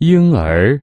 婴儿